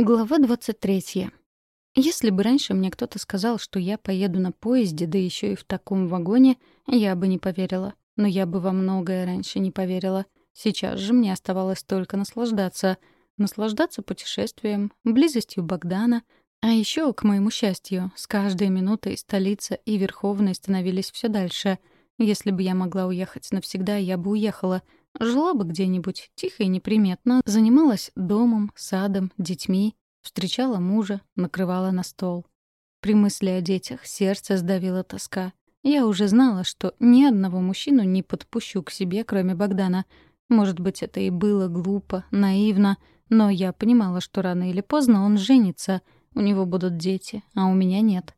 Глава 23. Если бы раньше мне кто-то сказал, что я поеду на поезде, да еще и в таком вагоне, я бы не поверила. Но я бы во многое раньше не поверила. Сейчас же мне оставалось только наслаждаться. Наслаждаться путешествием, близостью Богдана. А еще, к моему счастью, с каждой минутой столица и Верховной становились все дальше. Если бы я могла уехать навсегда, я бы уехала — Жила бы где-нибудь, тихо и неприметно, занималась домом, садом, детьми, встречала мужа, накрывала на стол. При мысли о детях сердце сдавило тоска. Я уже знала, что ни одного мужчину не подпущу к себе, кроме Богдана. Может быть, это и было глупо, наивно, но я понимала, что рано или поздно он женится, у него будут дети, а у меня нет.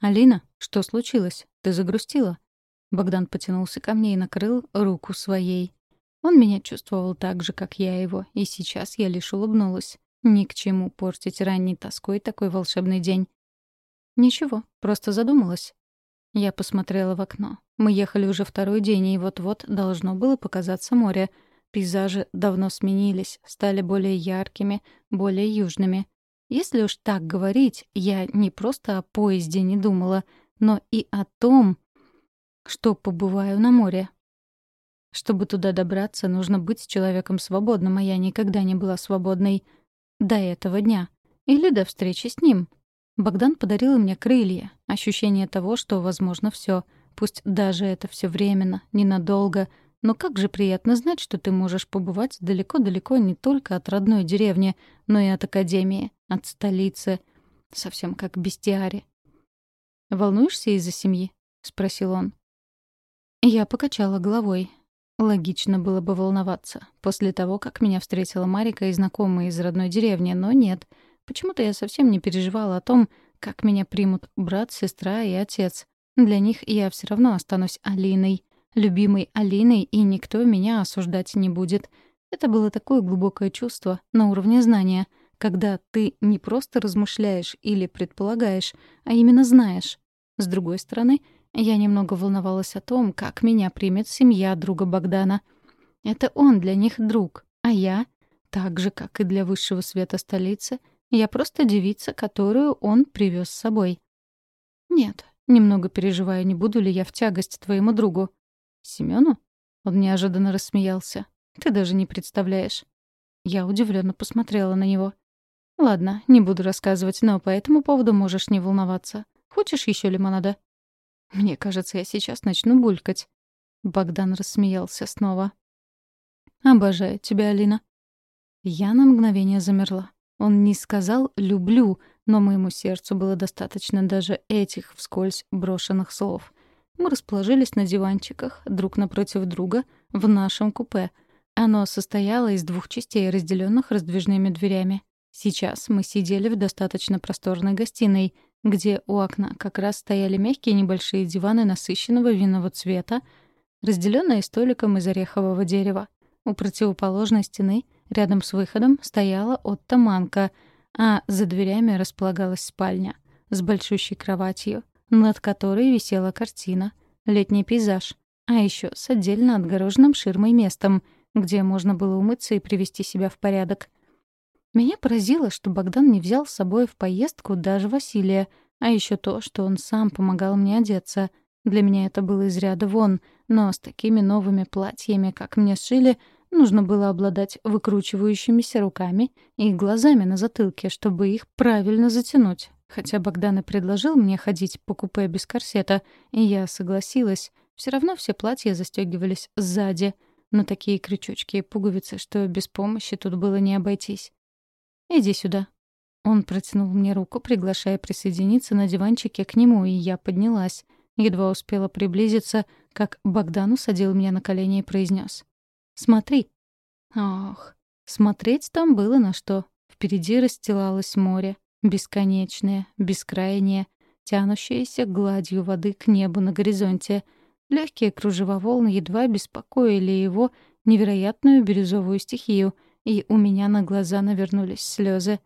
«Алина, что случилось? Ты загрустила?» Богдан потянулся ко мне и накрыл руку своей. Он меня чувствовал так же, как я его, и сейчас я лишь улыбнулась. Ни к чему портить ранней тоской такой волшебный день. Ничего, просто задумалась. Я посмотрела в окно. Мы ехали уже второй день, и вот-вот должно было показаться море. Пейзажи давно сменились, стали более яркими, более южными. Если уж так говорить, я не просто о поезде не думала, но и о том, что побываю на море. Чтобы туда добраться, нужно быть человеком свободным, а я никогда не была свободной. До этого дня. Или до встречи с ним. Богдан подарил мне крылья, ощущение того, что возможно все, Пусть даже это все временно, ненадолго, но как же приятно знать, что ты можешь побывать далеко-далеко не только от родной деревни, но и от академии, от столицы. Совсем как бестиари. «Волнуешься из-за семьи?» — спросил он. Я покачала головой. Логично было бы волноваться. После того, как меня встретила Марика и знакомые из родной деревни, но нет. Почему-то я совсем не переживала о том, как меня примут брат, сестра и отец. Для них я все равно останусь Алиной. Любимой Алиной, и никто меня осуждать не будет. Это было такое глубокое чувство на уровне знания, когда ты не просто размышляешь или предполагаешь, а именно знаешь. С другой стороны — я немного волновалась о том, как меня примет семья друга Богдана. Это он для них друг, а я, так же, как и для высшего света столицы, я просто девица, которую он привез с собой. Нет, немного переживаю, не буду ли я в тягость твоему другу. Семену? Он неожиданно рассмеялся. Ты даже не представляешь. Я удивленно посмотрела на него. Ладно, не буду рассказывать, но по этому поводу можешь не волноваться. Хочешь еще лимонада? Мне кажется, я сейчас начну булькать. Богдан рассмеялся снова. «Обожаю тебя, Алина». Я на мгновение замерла. Он не сказал «люблю», но моему сердцу было достаточно даже этих вскользь брошенных слов. Мы расположились на диванчиках, друг напротив друга, в нашем купе. Оно состояло из двух частей, разделенных раздвижными дверями. Сейчас мы сидели в достаточно просторной гостиной, где у окна как раз стояли мягкие небольшие диваны насыщенного винного цвета, разделенные столиком из орехового дерева. У противоположной стены, рядом с выходом, стояла оттаманка, а за дверями располагалась спальня с большущей кроватью, над которой висела картина, летний пейзаж, а еще с отдельно отгороженным ширмой местом, где можно было умыться и привести себя в порядок. Меня поразило, что Богдан не взял с собой в поездку даже Василия, а еще то, что он сам помогал мне одеться. Для меня это было из ряда вон, но с такими новыми платьями, как мне сшили, нужно было обладать выкручивающимися руками и глазами на затылке, чтобы их правильно затянуть. Хотя Богдан и предложил мне ходить по купе без корсета, и я согласилась. Все равно все платья застегивались сзади, но такие крючочки и пуговицы, что без помощи тут было не обойтись. «Иди сюда». Он протянул мне руку, приглашая присоединиться на диванчике к нему, и я поднялась. Едва успела приблизиться, как Богдан усадил меня на колени и произнес: «Смотри». Ох, смотреть там было на что. Впереди расстилалось море, бесконечное, бескрайнее, тянущееся гладью воды к небу на горизонте. Легкие кружева волн едва беспокоили его невероятную бирюзовую стихию — и у меня на глаза навернулись слезы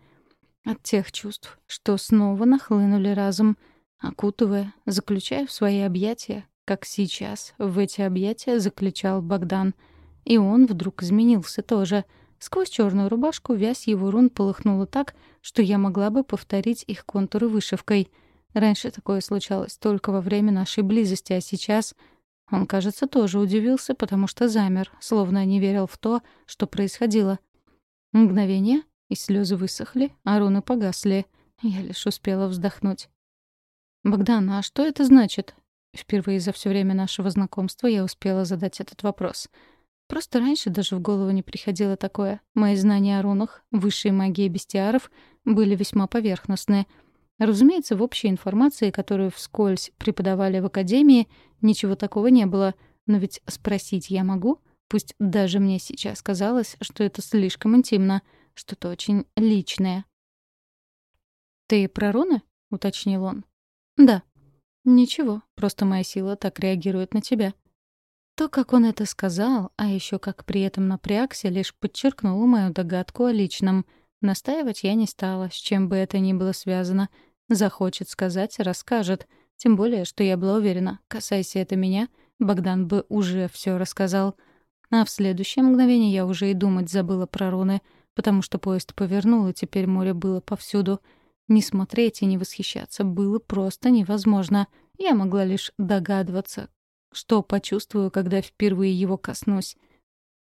от тех чувств, что снова нахлынули разом, окутывая, заключая в свои объятия, как сейчас в эти объятия заключал Богдан. И он вдруг изменился тоже. Сквозь черную рубашку вязь его рун полыхнула так, что я могла бы повторить их контуры вышивкой. Раньше такое случалось только во время нашей близости, а сейчас... Он, кажется, тоже удивился, потому что замер, словно не верил в то, что происходило. Мгновение, и слезы высохли, а руны погасли. Я лишь успела вздохнуть. «Богдан, а что это значит?» Впервые за все время нашего знакомства я успела задать этот вопрос. Просто раньше даже в голову не приходило такое. Мои знания о рунах, высшей магии бестиаров были весьма поверхностные. Разумеется, в общей информации, которую вскользь преподавали в академии, ничего такого не было. Но ведь спросить я могу, пусть даже мне сейчас казалось, что это слишком интимно, что-то очень личное. «Ты про руны?» — уточнил он. «Да», «Ничего, просто моя сила так реагирует на тебя». То, как он это сказал, а еще как при этом напрягся, лишь подчеркнуло мою догадку о личном. Настаивать я не стала, с чем бы это ни было связано. Захочет сказать — расскажет. Тем более, что я была уверена, касайся это меня, Богдан бы уже все рассказал. А в следующее мгновение я уже и думать забыла про руны, потому что поезд повернул, и теперь море было повсюду — не смотреть и не восхищаться было просто невозможно. Я могла лишь догадываться, что почувствую, когда впервые его коснусь.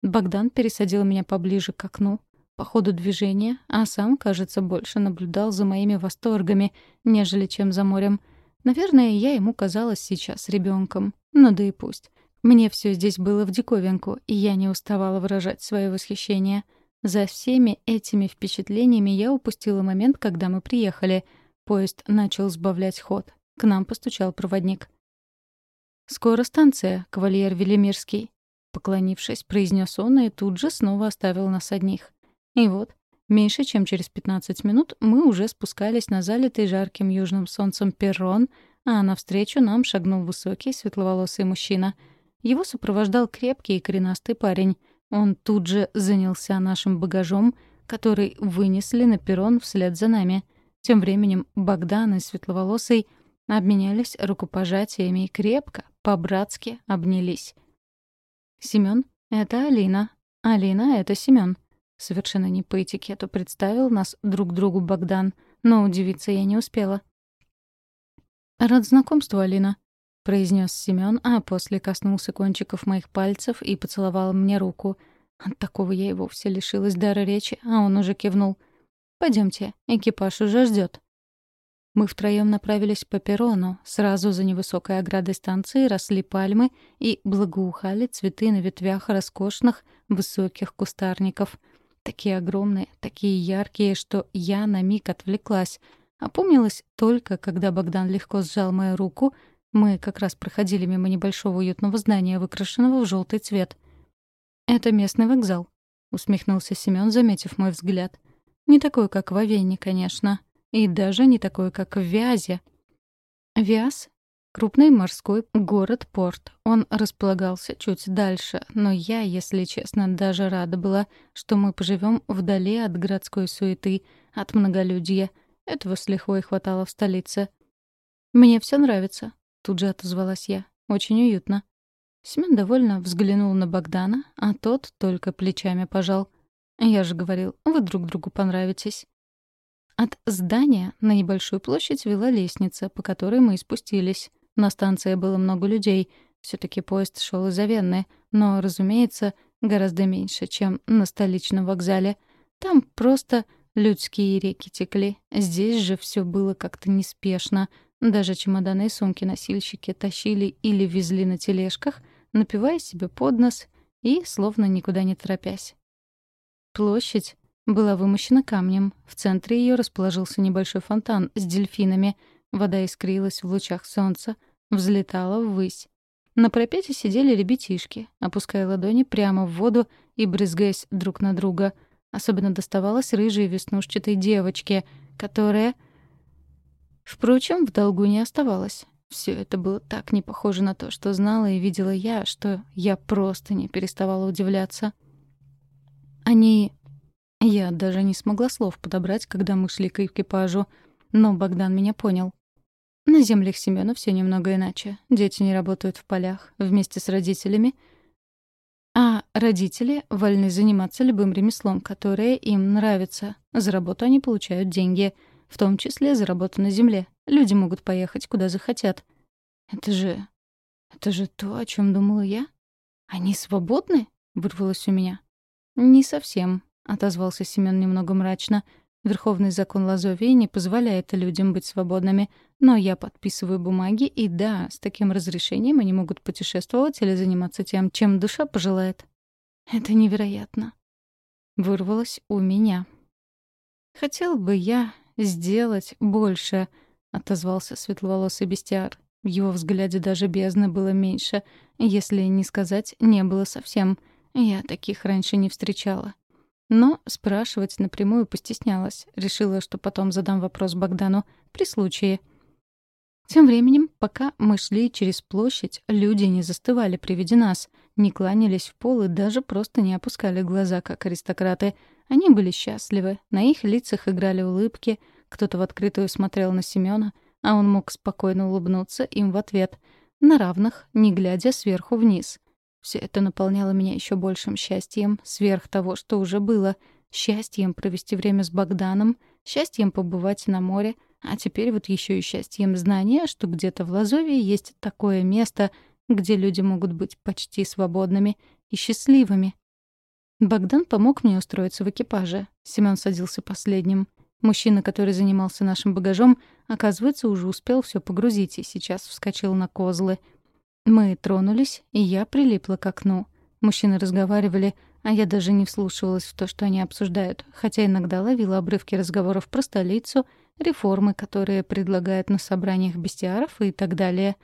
Богдан пересадил меня поближе к окну, по ходу движения, а сам, кажется, больше наблюдал за моими восторгами, нежели чем за морем. Наверное, я ему казалась сейчас ребенком. Ну да и пусть. Мне все здесь было в диковинку, и я не уставала выражать свое восхищение — за всеми этими впечатлениями я упустила момент, когда мы приехали. Поезд начал сбавлять ход. К нам постучал проводник. «Скоро станция, кавальер Велимирский», — поклонившись, произнес он и тут же снова оставил нас одних. И вот, меньше чем через 15 минут мы уже спускались на залитый жарким южным солнцем перрон, а навстречу нам шагнул высокий светловолосый мужчина. Его сопровождал крепкий и коренастый парень — он тут же занялся нашим багажом, который вынесли на перрон вслед за нами. Тем временем Богдан и Светловолосый обменялись рукопожатиями и крепко, по-братски обнялись. Семён — это Алина. Алина — это Семён. Совершенно не по этикету представил нас друг другу Богдан, но удивиться я не успела. «Рад знакомству, Алина», произнес Семён, а после коснулся кончиков моих пальцев и поцеловал мне руку. От такого я и вовсе лишилась дара речи, а он уже кивнул. Пойдемте, экипаж уже ждет. Мы втроем направились по перрону. Сразу за невысокой оградой станции росли пальмы и благоухали цветы на ветвях роскошных высоких кустарников. Такие огромные, такие яркие, что я на миг отвлеклась. Опомнилась только, когда Богдан легко сжал мою руку, мы как раз проходили мимо небольшого уютного здания, выкрашенного в желтый цвет. «Это местный вокзал», — усмехнулся Семён, заметив мой взгляд. «Не такой, как в Авене, конечно. И даже не такой, как в Вязе». Вяз — крупный морской город-порт. Он располагался чуть дальше, но я, если честно, даже рада была, что мы поживем вдали от городской суеты, от многолюдья. Этого с лихвой хватало в столице. «Мне все нравится», Тут же отозвалась я. «Очень уютно». Семен довольно взглянул на Богдана, а тот только плечами пожал. «Я же говорил, вы друг другу понравитесь». От здания на небольшую площадь вела лестница, по которой мы и спустились. На станции было много людей. все таки поезд шел из Авенны, но, разумеется, гораздо меньше, чем на столичном вокзале. Там просто людские реки текли. Здесь же все было как-то неспешно — даже чемоданы и сумки носильщики тащили или везли на тележках, напивая себе под нос и словно никуда не торопясь. Площадь была вымощена камнем. В центре ее расположился небольшой фонтан с дельфинами. Вода искрилась в лучах солнца, взлетала ввысь. На пропете сидели ребятишки, опуская ладони прямо в воду и брызгаясь друг на друга. Особенно доставалось рыжей веснушчатой девочке, которая — Впрочем, в долгу не оставалось. Все это было так не похоже на то, что знала и видела я, что я просто не переставала удивляться. Они... Я даже не смогла слов подобрать, когда мы шли к экипажу, но Богдан меня понял. На землях Семёна все немного иначе. Дети не работают в полях вместе с родителями, а Родители вольны заниматься любым ремеслом, которое им нравится. За работу они получают деньги, в том числе за работу на земле. Люди могут поехать куда захотят. Это же... это же то, о чем думала я. Они свободны? вырвалось у меня. Не совсем, отозвался Семен немного мрачно. Верховный закон Лазовии не позволяет людям быть свободными, но я подписываю бумаги, и да, с таким разрешением они могут путешествовать или заниматься тем, чем душа пожелает. Это невероятно. Вырвалось у меня. Хотел бы я сделать больше, отозвался светловолосый бестиар. В его взгляде даже бездны было меньше, если не сказать, не было совсем. Я таких раньше не встречала. Но спрашивать напрямую постеснялась. Решила, что потом задам вопрос Богдану при случае — тем временем, пока мы шли через площадь, люди не застывали при виде нас, не кланялись в пол и даже просто не опускали глаза, как аристократы. Они были счастливы, на их лицах играли улыбки, кто-то в открытую смотрел на Семёна, а он мог спокойно улыбнуться им в ответ, на равных, не глядя сверху вниз. Все это наполняло меня еще большим счастьем, сверх того, что уже было, счастьем провести время с Богданом, счастьем побывать на море — а теперь вот еще и счастьем знания, что где-то в Лазовии есть такое место, где люди могут быть почти свободными и счастливыми. Богдан помог мне устроиться в экипаже. Семён садился последним. Мужчина, который занимался нашим багажом, оказывается, уже успел все погрузить и сейчас вскочил на козлы. Мы тронулись, и я прилипла к окну. Мужчины разговаривали, а я даже не вслушивалась в то, что они обсуждают, хотя иногда ловила обрывки разговоров про столицу — реформы, которые предлагают на собраниях бестиаров и так далее.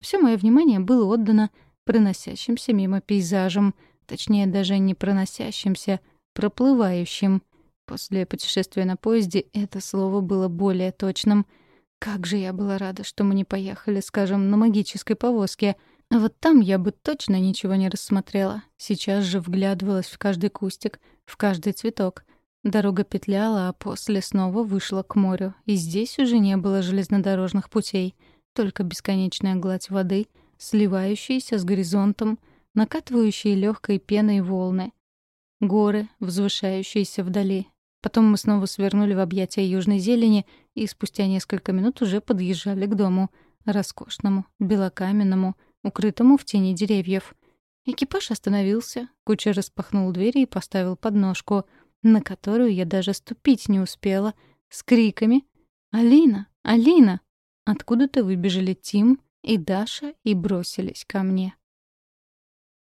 Все мое внимание было отдано проносящимся мимо пейзажам, точнее, даже не проносящимся, проплывающим. После путешествия на поезде это слово было более точным. Как же я была рада, что мы не поехали, скажем, на магической повозке. Вот там я бы точно ничего не рассмотрела. Сейчас же вглядывалась в каждый кустик, в каждый цветок. Дорога петляла, а после снова вышла к морю, и здесь уже не было железнодорожных путей, только бесконечная гладь воды, сливающаяся с горизонтом, накатывающие легкой пеной волны. Горы, возвышающиеся вдали. Потом мы снова свернули в объятия южной зелени и спустя несколько минут уже подъезжали к дому, роскошному, белокаменному, укрытому в тени деревьев. Экипаж остановился, кучер распахнул двери и поставил подножку — на которую я даже ступить не успела, с криками «Алина! Алина!» Откуда-то выбежали Тим и Даша и бросились ко мне.